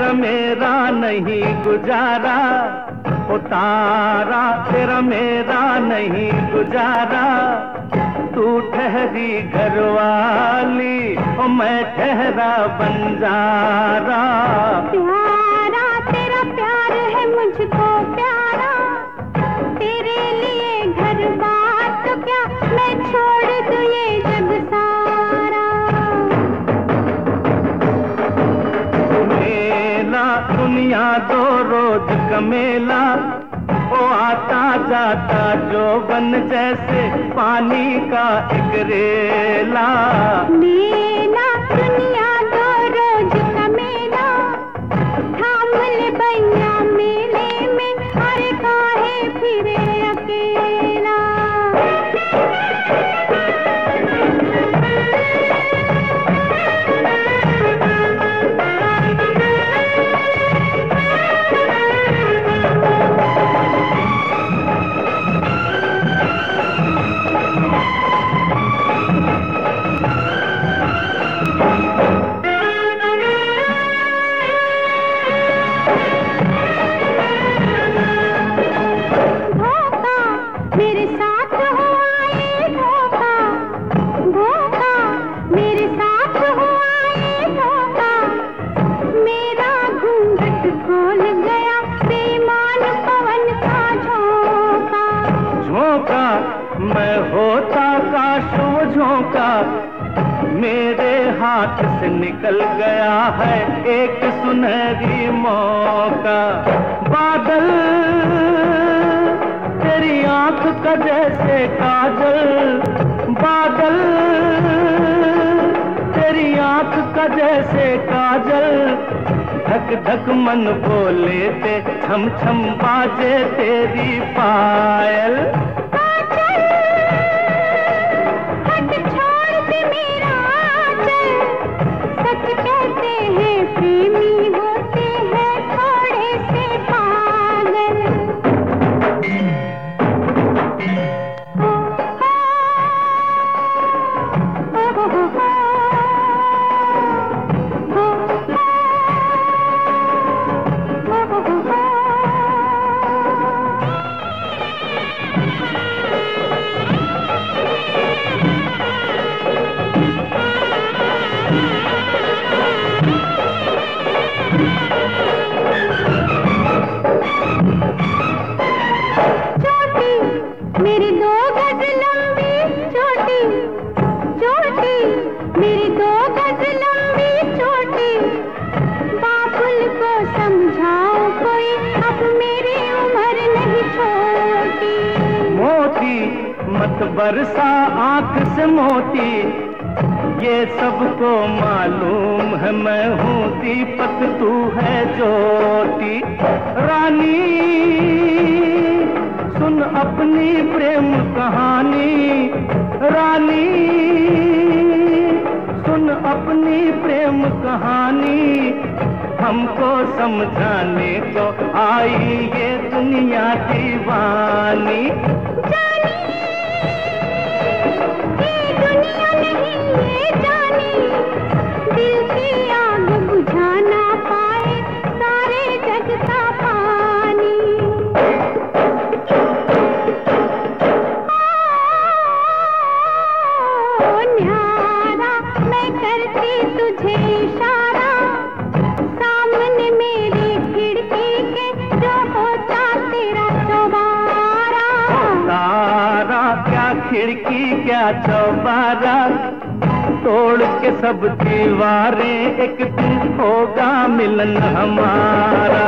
तेरा मेरा नहीं गुजारा। ओ तारा, तेरा मेरा नहीं गुजारा। तू ठहरी घरवाली, ओ मैं ठहरा बंजारा। प्यारा, तेरा प्यार है मुझको प्यारा। तेरे लिए घर बात तो क्या मैं छोड़ दो रोज कमेला वो आता जाता जो बन जैसे पानी का एक रेला। मैं होता वो झोंका मेरे हाथ से निकल गया है एक सुनहरी मौका। बादल तेरी आँख का जैसे काजल, बादल तेरी आँख का जैसे काजल। धक धक मन बोले ते छम छम बाजे तेरी पायल। मोती बरसा, आँख से मोती। ये सबको मालूम है, मैं हूँ दीपक, तू है ज्योति। रानी सुन अपनी प्रेम कहानी, रानी। सुन अपनी प्रेम कहानी, हमको समझाने को आई ये दुनिया दीवानी। दुनिया नहीं, ये जानी। दिल की खिड़की क्या चौबारा तोड़ के सब दीवारें एक दिन होगा मिलन हमारा।